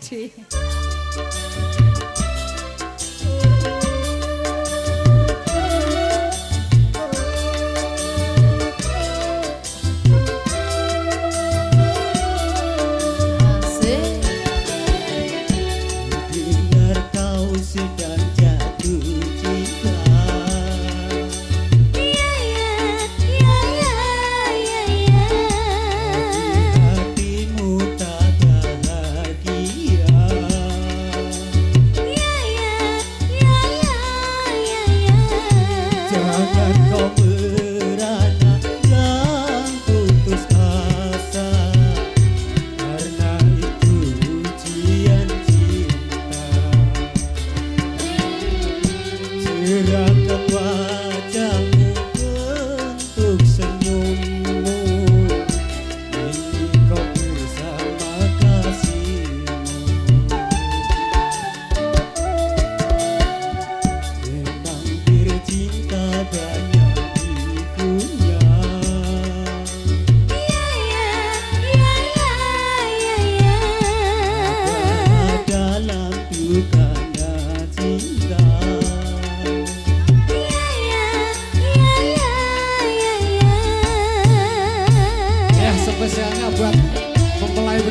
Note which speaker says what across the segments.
Speaker 1: Tchê.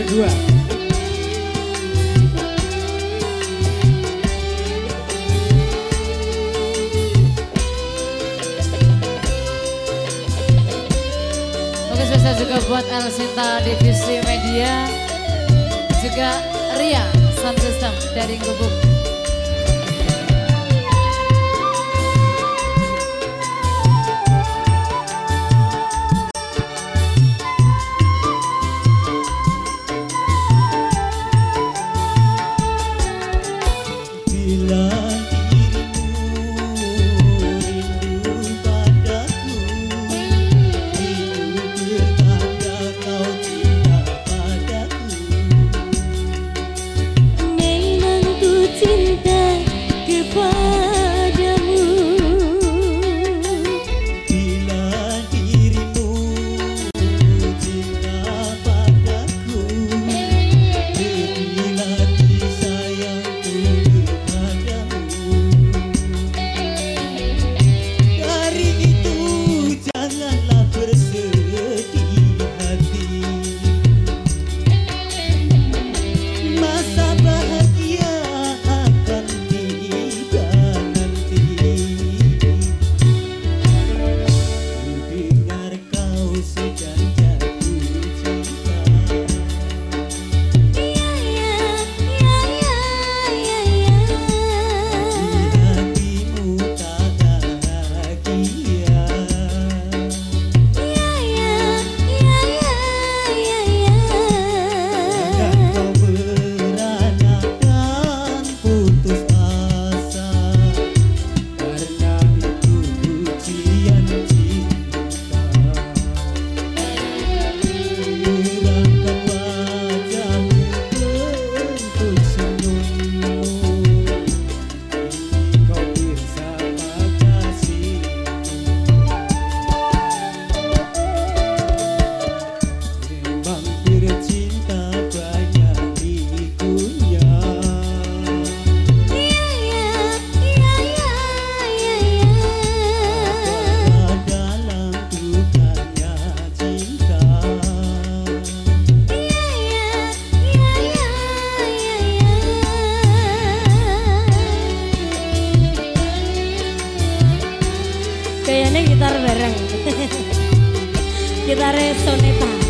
Speaker 1: Berdua.
Speaker 2: Oke spesial juga buat El Sinta Divisi Media Juga Ria Sound System dari Gubuk
Speaker 3: gitar bareng gitar soneta